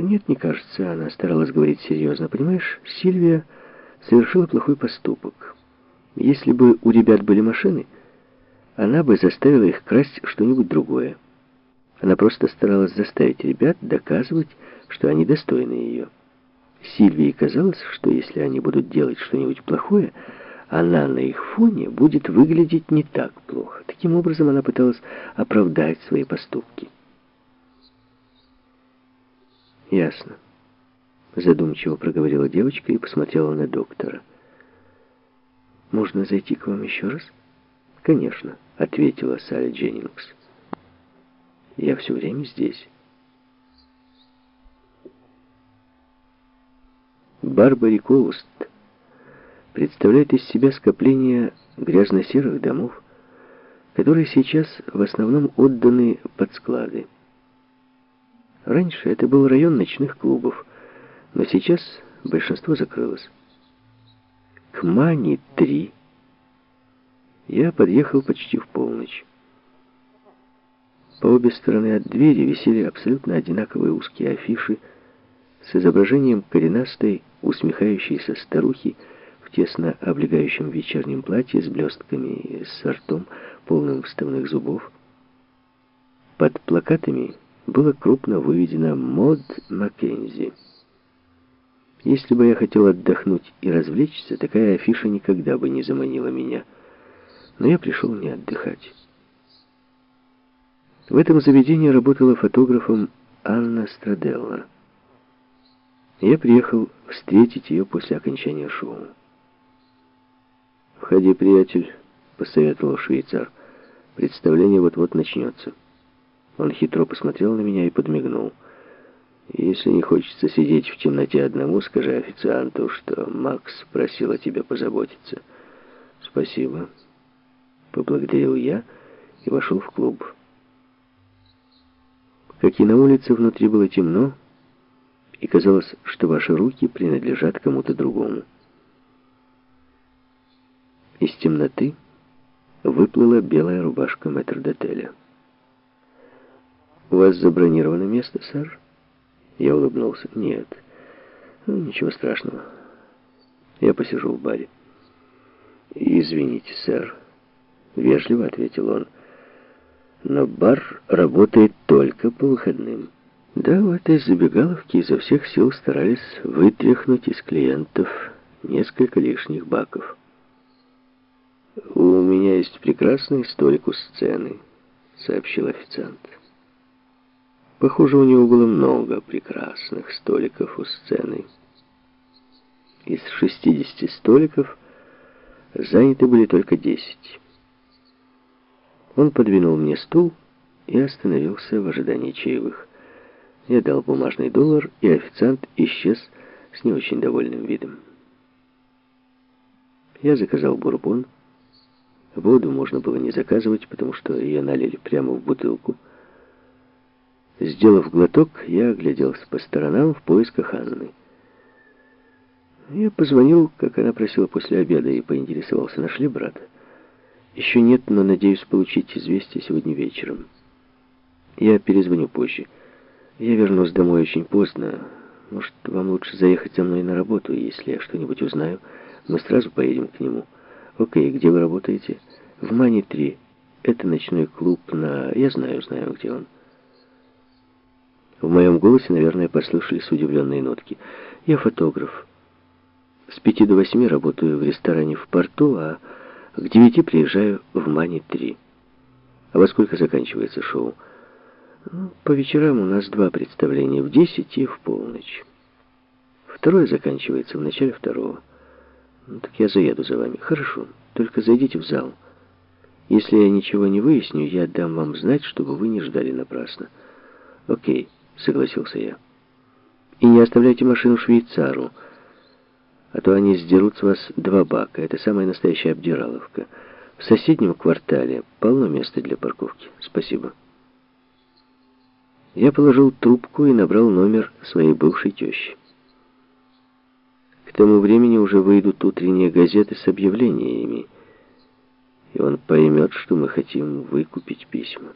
Нет, не кажется, она старалась говорить серьезно. Понимаешь, Сильвия совершила плохой поступок. Если бы у ребят были машины, она бы заставила их красть что-нибудь другое. Она просто старалась заставить ребят доказывать, что они достойны ее. Сильвии казалось, что если они будут делать что-нибудь плохое, она на их фоне будет выглядеть не так плохо. Таким образом, она пыталась оправдать свои поступки. «Ясно», — задумчиво проговорила девочка и посмотрела на доктора. «Можно зайти к вам еще раз?» «Конечно», — ответила Салли Дженнингс. «Я все время здесь». Барбари Коуст представляет из себя скопление грязно-серых домов, которые сейчас в основном отданы под склады. Раньше это был район ночных клубов, но сейчас большинство закрылось. К Мани-3 я подъехал почти в полночь. По обе стороны от двери висели абсолютно одинаковые узкие афиши с изображением коренастой, усмехающейся старухи в тесно облегающем вечернем платье с блестками и с ртом, полным вставных зубов. Под плакатами было крупно выведено «Мод Маккензи». Если бы я хотел отдохнуть и развлечься, такая афиша никогда бы не заманила меня. Но я пришел не отдыхать. В этом заведении работала фотографом Анна Страделла. Я приехал встретить ее после окончания шоу. «Входи, приятель», — посоветовал швейцар. «Представление вот-вот начнется». Он хитро посмотрел на меня и подмигнул. «Если не хочется сидеть в темноте одному, скажи официанту, что Макс просил о тебе позаботиться». «Спасибо», — поблагодарил я и вошел в клуб. Как и на улице, внутри было темно, и казалось, что ваши руки принадлежат кому-то другому. Из темноты выплыла белая рубашка метрдотеля. «У вас забронировано место, сэр?» Я улыбнулся. «Нет, ну, ничего страшного. Я посижу в баре». «Извините, сэр», — вежливо ответил он. «Но бар работает только по выходным». Да, в этой забегаловке изо всех сил старались вытряхнуть из клиентов несколько лишних баков. «У меня есть прекрасный столик у сцены», — сообщил официант. Похоже, у него было много прекрасных столиков у сцены. Из 60 столиков заняты были только 10. Он подвинул мне стул и остановился в ожидании чаевых. Я дал бумажный доллар, и официант исчез с не очень довольным видом. Я заказал бурбон. Воду можно было не заказывать, потому что ее налили прямо в бутылку. Сделав глоток, я огляделся по сторонам в поисках Анны. Я позвонил, как она просила после обеда, и поинтересовался, нашли брата. Еще нет, но надеюсь получить известие сегодня вечером. Я перезвоню позже. Я вернусь домой очень поздно. Может, вам лучше заехать за мной на работу, если я что-нибудь узнаю, мы сразу поедем к нему. Окей, где вы работаете? В Мани-3. Это ночной клуб на... Я знаю, знаю, где он. В моем голосе, наверное, послышались удивленные нотки. Я фотограф. С пяти до восьми работаю в ресторане в порту, а к девяти приезжаю в Мани-3. А во сколько заканчивается шоу? Ну, по вечерам у нас два представления, в десять и в полночь. Второе заканчивается в начале второго. Ну, так я заеду за вами. Хорошо, только зайдите в зал. Если я ничего не выясню, я дам вам знать, чтобы вы не ждали напрасно. Окей согласился я. И не оставляйте машину швейцару, а то они сдерут с вас два бака. Это самая настоящая обдираловка. В соседнем квартале полно места для парковки. Спасибо. Я положил трубку и набрал номер своей бывшей тещи. К тому времени уже выйдут утренние газеты с объявлениями, и он поймет, что мы хотим выкупить письма.